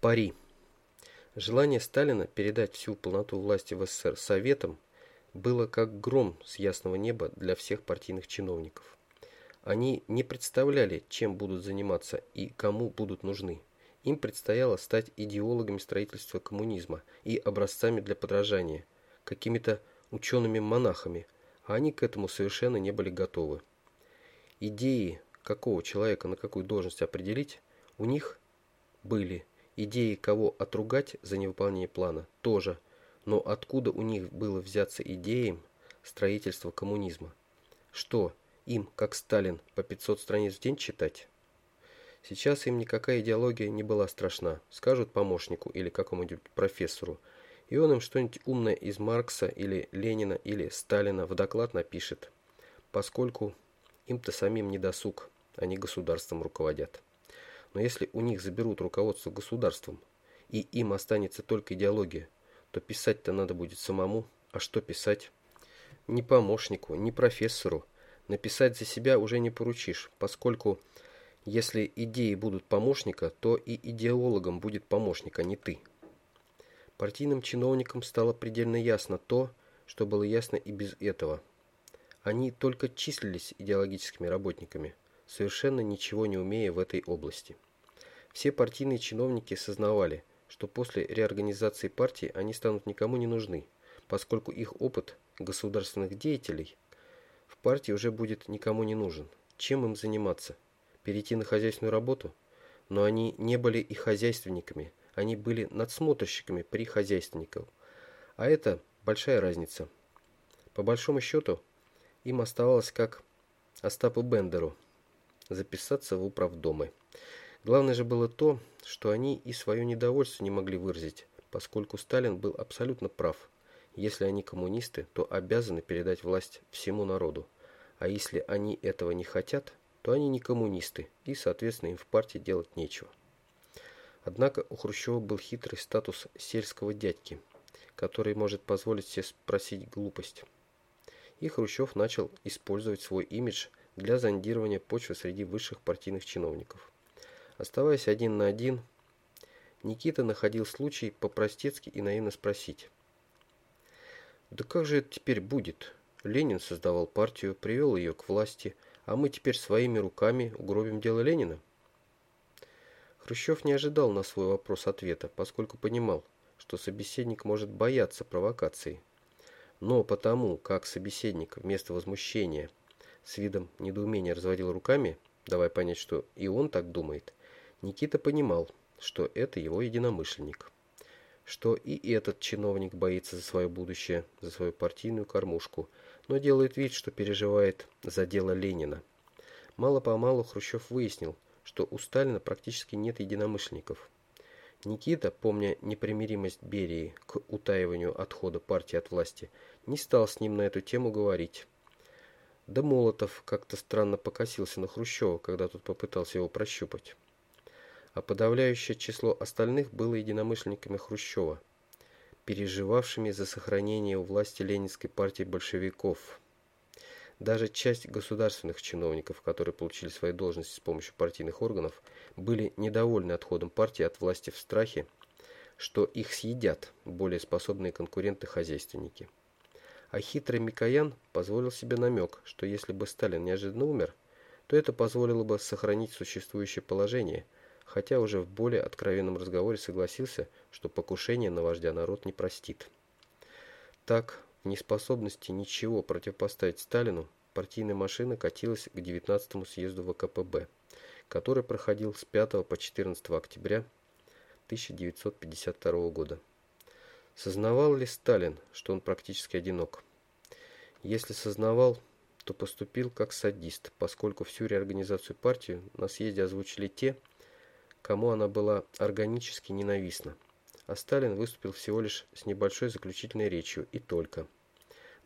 Пари. Желание Сталина передать всю полноту власти в СССР Советам было как гром с ясного неба для всех партийных чиновников. Они не представляли, чем будут заниматься и кому будут нужны. Им предстояло стать идеологами строительства коммунизма и образцами для подражания, какими-то учеными-монахами, а они к этому совершенно не были готовы. Идеи, какого человека на какую должность определить, у них были. Идеи, кого отругать за невыполнение плана, тоже. Но откуда у них было взяться идеям строительства коммунизма? Что, им, как Сталин, по 500 страниц в день читать? Сейчас им никакая идеология не была страшна. Скажут помощнику или какому-нибудь профессору, и он им что-нибудь умное из Маркса или Ленина или Сталина в доклад напишет, поскольку им-то самим не досуг, они государством руководят. Но если у них заберут руководство государством, и им останется только идеология, то писать-то надо будет самому. А что писать? Ни помощнику, ни профессору. Написать за себя уже не поручишь, поскольку если идеи будут помощника, то и идеологом будет помощник, а не ты. Партийным чиновникам стало предельно ясно то, что было ясно и без этого. Они только числились идеологическими работниками, совершенно ничего не умея в этой области. Все партийные чиновники сознавали, что после реорганизации партии они станут никому не нужны, поскольку их опыт государственных деятелей в партии уже будет никому не нужен. Чем им заниматься? Перейти на хозяйственную работу? Но они не были и хозяйственниками, они были надсмотрщиками при хозяйственниках. А это большая разница. По большому счету, им оставалось как Остапу Бендеру записаться в управдомы. Главное же было то, что они и свое недовольство не могли выразить, поскольку Сталин был абсолютно прав. Если они коммунисты, то обязаны передать власть всему народу. А если они этого не хотят, то они не коммунисты, и, соответственно, им в партии делать нечего. Однако у Хрущева был хитрый статус сельского дядьки, который может позволить себе спросить глупость. И Хрущев начал использовать свой имидж для зондирования почвы среди высших партийных чиновников. Оставаясь один на один, Никита находил случай по-простецки и наивно спросить. «Да как же это теперь будет? Ленин создавал партию, привел ее к власти, а мы теперь своими руками угробим дело Ленина?» Хрущев не ожидал на свой вопрос ответа, поскольку понимал, что собеседник может бояться провокации. Но потому, как собеседник вместо возмущения с видом недоумения разводил руками, давая понять, что и он так думает, Никита понимал, что это его единомышленник. Что и этот чиновник боится за свое будущее, за свою партийную кормушку, но делает вид, что переживает за дело Ленина. Мало-помалу Хрущев выяснил, что у Сталина практически нет единомышленников. Никита, помня непримиримость Берии к утаиванию отхода партии от власти, не стал с ним на эту тему говорить. Да Молотов как-то странно покосился на Хрущева, когда тот попытался его прощупать. А подавляющее число остальных было единомышленниками Хрущева, переживавшими за сохранение у власти ленинской партии большевиков. Даже часть государственных чиновников, которые получили свои должности с помощью партийных органов, были недовольны отходом партии от власти в страхе, что их съедят более способные конкуренты-хозяйственники. А хитрый Микоян позволил себе намек, что если бы Сталин неожиданно умер, то это позволило бы сохранить существующее положение, хотя уже в более откровенном разговоре согласился, что покушение на вождя народ не простит. Так, в неспособности ничего противопоставить Сталину, партийная машина катилась к 19-му съезду ВКПБ, который проходил с 5 по 14 октября 1952 года. Сознавал ли Сталин, что он практически одинок? Если сознавал, то поступил как садист, поскольку всю реорганизацию партии на съезде озвучили те, кому она была органически ненавистна а Сталин выступил всего лишь с небольшой заключительной речью и только.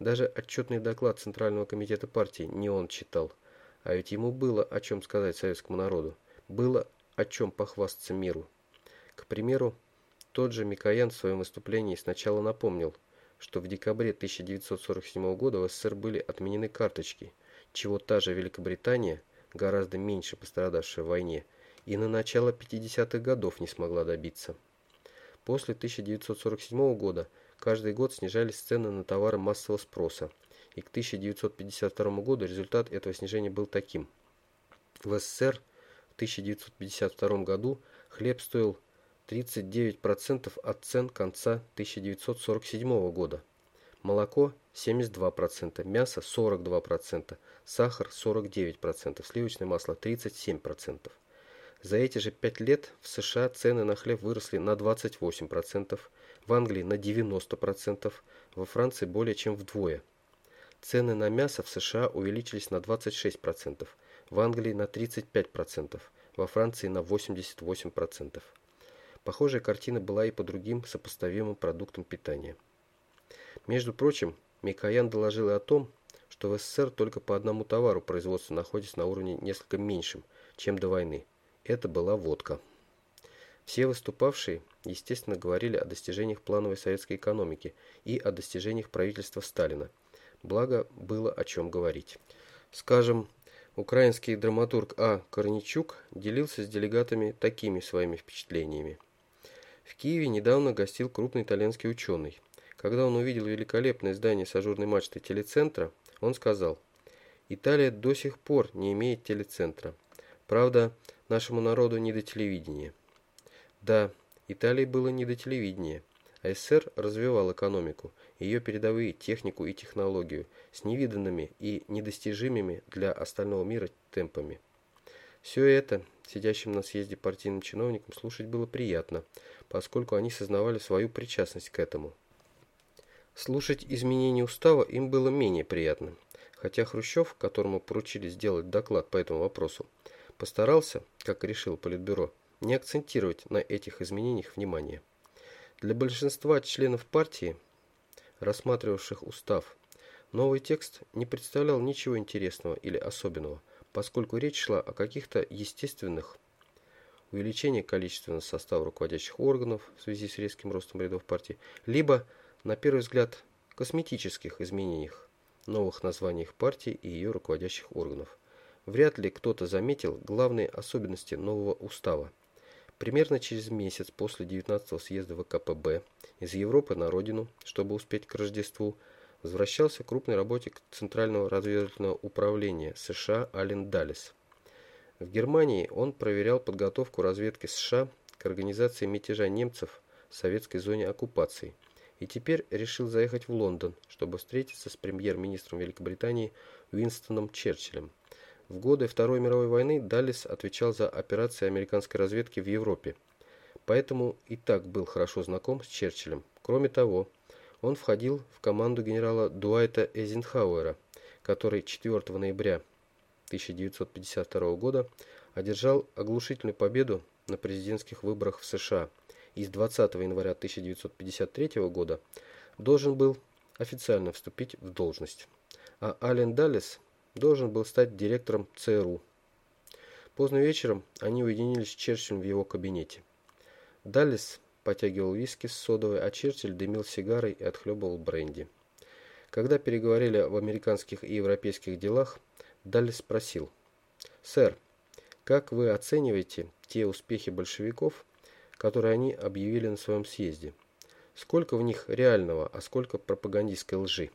Даже отчетный доклад Центрального комитета партии не он читал, а ведь ему было о чем сказать советскому народу, было о чем похвастаться миру. К примеру, тот же Микоян в своем выступлении сначала напомнил, что в декабре 1947 года в СССР были отменены карточки, чего та же Великобритания, гораздо меньше пострадавшая в войне, и на начало 50-х годов не смогла добиться. После 1947 года каждый год снижались цены на товары массового спроса, и к 1952 году результат этого снижения был таким. В СССР в 1952 году хлеб стоил 39% от цен конца 1947 года, молоко 72%, мясо 42%, сахар 49%, сливочное масло 37%. За эти же 5 лет в США цены на хлеб выросли на 28%, в Англии на 90%, во Франции более чем вдвое. Цены на мясо в США увеличились на 26%, в Англии на 35%, во Франции на 88%. Похожая картина была и по другим сопоставимым продуктам питания. Между прочим, Микоян доложил и о том, что в СССР только по одному товару производство находится на уровне несколько меньшем, чем до войны. Это была водка. Все выступавшие, естественно, говорили о достижениях плановой советской экономики и о достижениях правительства Сталина. Благо, было о чем говорить. Скажем, украинский драматург А. Корничук делился с делегатами такими своими впечатлениями. В Киеве недавно гостил крупный итальянский ученый. Когда он увидел великолепное здание с ажурной мачтой телецентра, он сказал, «Италия до сих пор не имеет телецентра. Правда, нашему народу не до телевидения». Да, Италии было не до телевидения. А СССР развивал экономику, ее передовые технику и технологию с невиданными и недостижимыми для остального мира темпами. Все это сидящим на съезде партийным чиновникам слушать было приятно, поскольку они сознавали свою причастность к этому. Слушать изменения устава им было менее приятно, хотя Хрущев, которому поручили сделать доклад по этому вопросу, постарался, как решил Политбюро, не акцентировать на этих изменениях внимание. Для большинства членов партии, рассматривавших устав, новый текст не представлял ничего интересного или особенного, поскольку речь шла о каких-то естественных увеличении количественного состава руководящих органов в связи с резким ростом рядов партии, либо, на первый взгляд, косметических изменениях, новых названиях партии и ее руководящих органов. Вряд ли кто-то заметил главные особенности нового устава. Примерно через месяц после 19-го съезда ВКПБ из Европы на родину, чтобы успеть к Рождеству, возвращался крупный работник Центрального разведывательного управления США Ален Даллес. В Германии он проверял подготовку разведки США к организации мятежа немцев в советской зоне оккупации и теперь решил заехать в Лондон, чтобы встретиться с премьер-министром Великобритании Уинстоном Черчиллем. В годы Второй мировой войны Даллес отвечал за операции американской разведки в Европе, поэтому и так был хорошо знаком с Черчиллем. Кроме того, он входил в команду генерала Дуайта Эйзенхауэра, который 4 ноября 1952 года одержал оглушительную победу на президентских выборах в США и с 20 января 1953 года должен был официально вступить в должность. А Ален Даллес должен был стать директором ЦРУ. Поздно вечером они уединились с Черчиллем в его кабинете. Даллес потягивал виски с содовой, а Черчилль дымил сигарой и отхлебывал бренди. Когда переговорили об американских и европейских делах, Даллес спросил. «Сэр, как вы оцениваете те успехи большевиков, которые они объявили на своем съезде? Сколько в них реального, а сколько пропагандистской лжи?»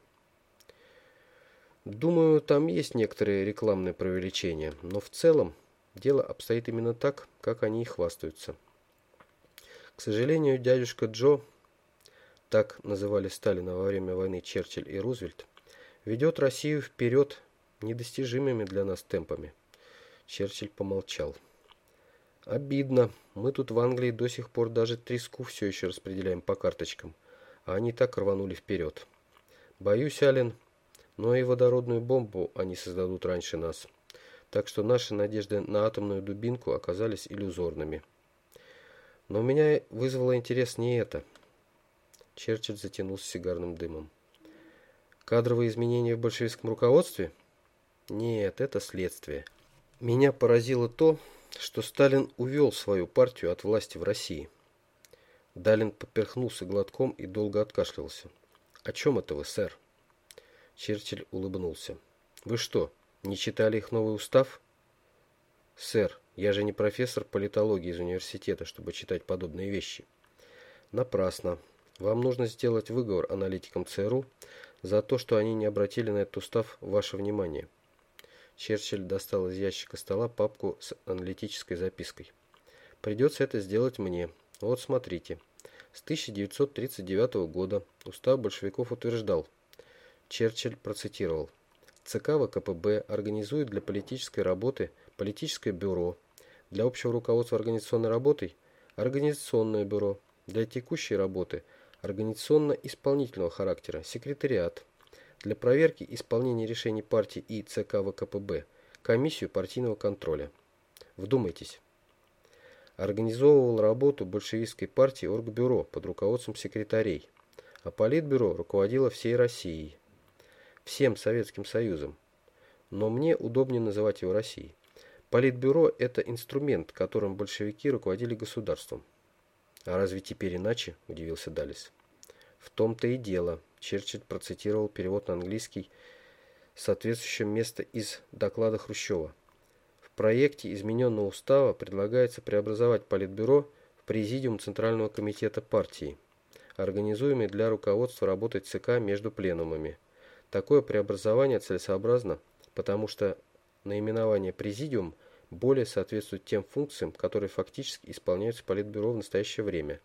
Думаю, там есть некоторые рекламные преувеличения, но в целом дело обстоит именно так, как они и хвастаются. К сожалению, дядюшка Джо, так называли Сталина во время войны Черчилль и Рузвельт, ведет Россию вперед недостижимыми для нас темпами. Черчилль помолчал. Обидно. Мы тут в Англии до сих пор даже треску все еще распределяем по карточкам, а они так рванули вперед. Боюсь, Ален, но и водородную бомбу они создадут раньше нас. Так что наши надежды на атомную дубинку оказались иллюзорными. Но меня вызвало интерес не это. Черчилль затянулся сигарным дымом. Кадровые изменения в большевистском руководстве? Нет, это следствие. Меня поразило то, что Сталин увел свою партию от власти в России. Далин поперхнулся глотком и долго откашлялся. «О чем это вы, сэр?» Черчилль улыбнулся. «Вы что, не читали их новый устав?» «Сэр, Я же не профессор политологии из университета, чтобы читать подобные вещи. Напрасно. Вам нужно сделать выговор аналитикам ЦРУ за то, что они не обратили на этот устав ваше внимание. Черчилль достал из ящика стола папку с аналитической запиской. Придется это сделать мне. Вот смотрите. С 1939 года устав большевиков утверждал. Черчилль процитировал. ЦК ВКПБ организует для политической работы политическое бюро, для общего руководства организационной работой – организационное бюро, для текущей работы – организационно-исполнительного характера – секретариат, для проверки исполнения решений партии и ЦК ВКПБ – комиссию партийного контроля. Вдумайтесь. Организовывал работу большевистской партии Оргбюро под руководством секретарей, а Политбюро руководило всей Россией, всем Советским Союзом. Но мне удобнее называть его Россией. Политбюро – это инструмент, которым большевики руководили государством. А разве теперь иначе? – удивился Далис. В том-то и дело. Черчилль процитировал перевод на английский соответствующее место из доклада Хрущева. В проекте измененного устава предлагается преобразовать Политбюро в Президиум Центрального комитета партии, организуемый для руководства работой ЦК между пленумами. Такое преобразование целесообразно, потому что наименование «президиум» более соответствует тем функциям, которые фактически исполняются Политбюро в настоящее время.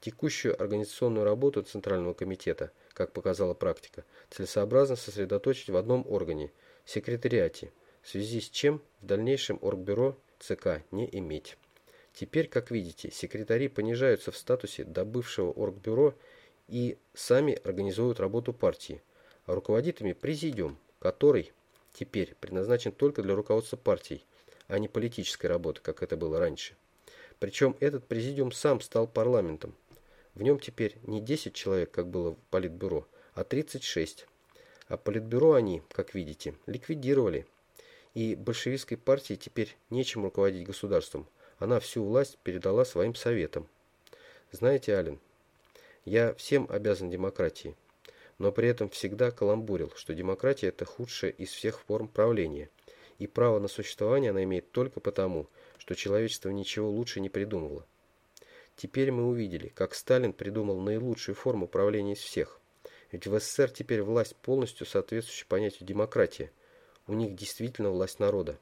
Текущую организационную работу Центрального комитета, как показала практика, целесообразно сосредоточить в одном органе – секретариате, в связи с чем в дальнейшем Оргбюро ЦК не иметь. Теперь, как видите, секретари понижаются в статусе до бывшего Оргбюро и сами организуют работу партии, а руководит ими президиум, который теперь предназначен только для руководства партией, а не политической работы, как это было раньше. Причем этот президиум сам стал парламентом. В нем теперь не 10 человек, как было в Политбюро, а 36. А Политбюро они, как видите, ликвидировали. И большевистской партии теперь нечем руководить государством. Она всю власть передала своим советам. Знаете, Ален, я всем обязан демократии но при этом всегда каламбурил, что демократия – это худшая из всех форм правления, и право на существование она имеет только потому, что человечество ничего лучше не придумывало. Теперь мы увидели, как Сталин придумал наилучшую форму правления из всех. Ведь в СССР теперь власть полностью соответствующая понятию демократия. У них действительно власть народа.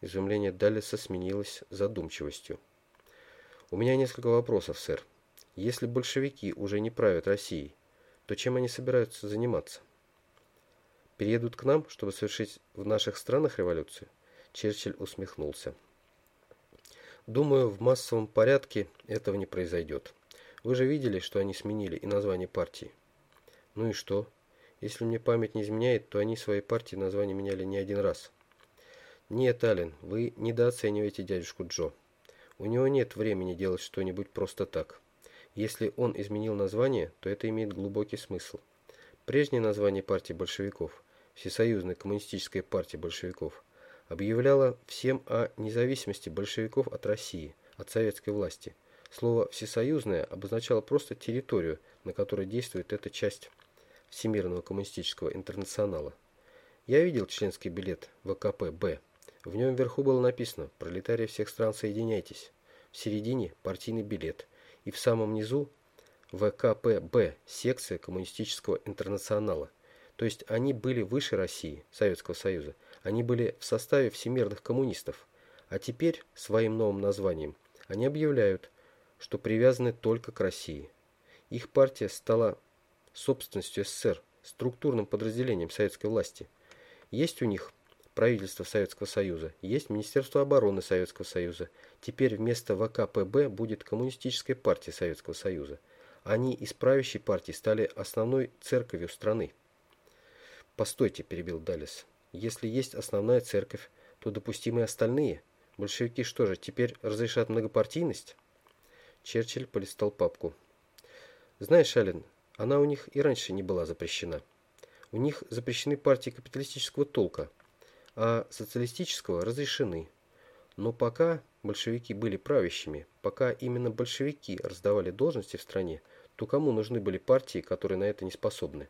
Изумление Даллеса сменилось задумчивостью. У меня несколько вопросов, сэр. Если большевики уже не правят Россией, то чем они собираются заниматься? Переедут к нам, чтобы совершить в наших странах революцию? Черчилль усмехнулся. Думаю, в массовом порядке этого не произойдет. Вы же видели, что они сменили и название партии. Ну и что? Если мне память не изменяет, то они своей партии название меняли не один раз. Нет, Ален, вы недооцениваете дядюшку Джо. У него нет времени делать что-нибудь просто так. Если он изменил название, то это имеет глубокий смысл. Прежнее название партии большевиков, Всесоюзная коммунистическая партия большевиков, объявляло всем о независимости большевиков от России, от советской власти. Слово «всесоюзная» обозначало просто территорию, на которой действует эта часть Всемирного коммунистического интернационала. Я видел членский билет ВКП-Б. В нем вверху было написано «Пролетарии всех стран, соединяйтесь». В середине – партийный билет – и в самом низу ВКПБ, секция Коммунистического интернационала. То есть они были выше России, Советского Союза. Они были в составе всемирных коммунистов. А теперь своим новым названием они объявляют, что привязаны только к России. Их партия стала собственностью СССР, структурным подразделением советской власти. Есть у них правительство Советского Союза, есть Министерство обороны Советского Союза. Теперь вместо ВКПБ будет Коммунистическая партия Советского Союза. Они из правящей партии стали основной церковью страны. «Постойте», – перебил Далис. «Если есть основная церковь, то допустимы остальные. Большевики что же, теперь разрешат многопартийность?» Черчилль полистал папку. «Знаешь, Ален, она у них и раньше не была запрещена. У них запрещены партии капиталистического толка, а социалистического разрешены. Но пока большевики были правящими, пока именно большевики раздавали должности в стране, то кому нужны были партии, которые на это не способны?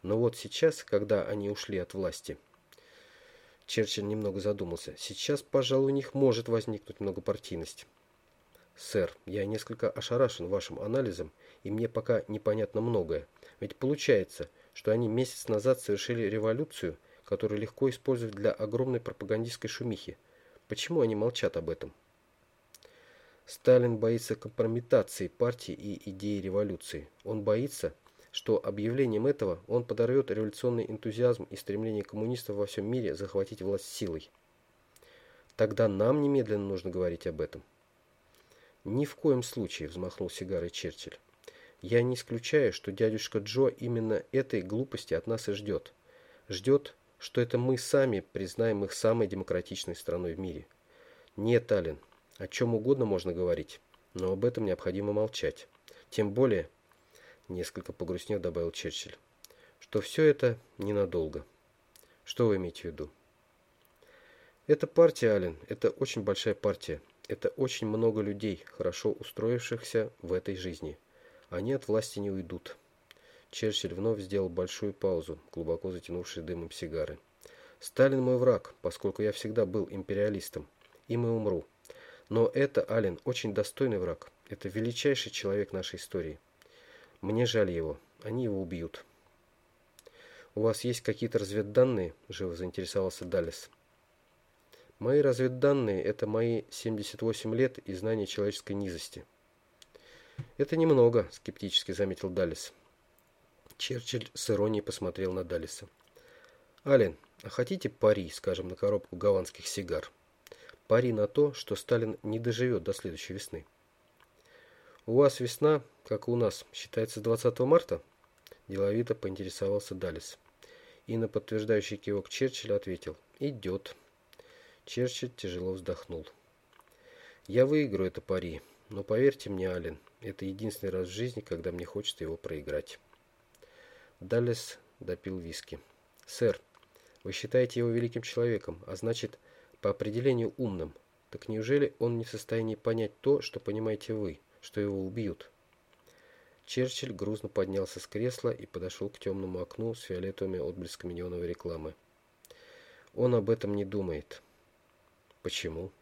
Но вот сейчас, когда они ушли от власти... Черчилль немного задумался. Сейчас, пожалуй, у них может возникнуть многопартийность. Сэр, я несколько ошарашен вашим анализом, и мне пока непонятно многое. Ведь получается, что они месяц назад совершили революцию, которую легко использовать для огромной пропагандистской шумихи. Почему они молчат об этом? Сталин боится компрометации партии и идеи революции. Он боится, что объявлением этого он подорвет революционный энтузиазм и стремление коммунистов во всем мире захватить власть силой. Тогда нам немедленно нужно говорить об этом. Ни в коем случае, взмахнул сигарой Черчилль. Я не исключаю, что дядюшка Джо именно этой глупости от нас и ждет. Ждет, что это мы сами признаем их самой демократичной страной в мире. Нет, Аллен, о чем угодно можно говорить, но об этом необходимо молчать. Тем более, несколько погрустнев добавил Черчилль, что все это ненадолго. Что вы имеете в виду? Это партия, Аллен, это очень большая партия. Это очень много людей, хорошо устроившихся в этой жизни. Они от власти не уйдут. Черчилль вновь сделал большую паузу, глубоко затянувший дымом сигары. Сталин мой враг, поскольку я всегда был империалистом. Им и умру. Но это, Ален, очень достойный враг. Это величайший человек нашей истории. Мне жаль его. Они его убьют. У вас есть какие-то разведданные? Живо заинтересовался Даллес. Мои разведданные – это мои 78 лет и знания человеческой низости. Это немного, скептически заметил Даллес. Черчилль с иронией посмотрел на Даллеса. Ален, а хотите пари, скажем, на коробку гаванских сигар? Пари на то, что Сталин не доживет до следующей весны. У вас весна, как и у нас, считается 20 марта? Деловито поинтересовался Даллес. И на подтверждающий кивок Черчилля ответил «Идет». Черчилль тяжело вздохнул. «Я выиграю это пари, но поверьте мне, Ален, это единственный раз в жизни, когда мне хочется его проиграть». Даллес допил виски. «Сэр, вы считаете его великим человеком, а значит, по определению умным. Так неужели он не в состоянии понять то, что понимаете вы, что его убьют?» Черчилль грузно поднялся с кресла и подошел к темному окну с фиолетовыми отблесками неоновой рекламы. Он об этом не думает. Почему?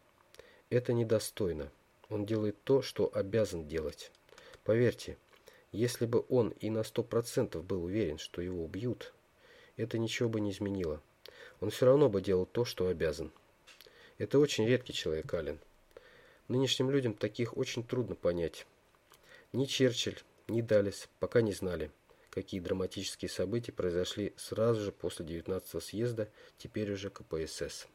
Это недостойно. Он делает то, что обязан делать. Поверьте, если бы он и на сто процентов был уверен, что его убьют, это ничего бы не изменило. Он все равно бы делал то, что обязан. Это очень редкий человек, Ален. Нынешним людям таких очень трудно понять. Ни Черчилль, ни Даллес пока не знали, какие драматические события произошли сразу же после 19 съезда, теперь уже КПСС.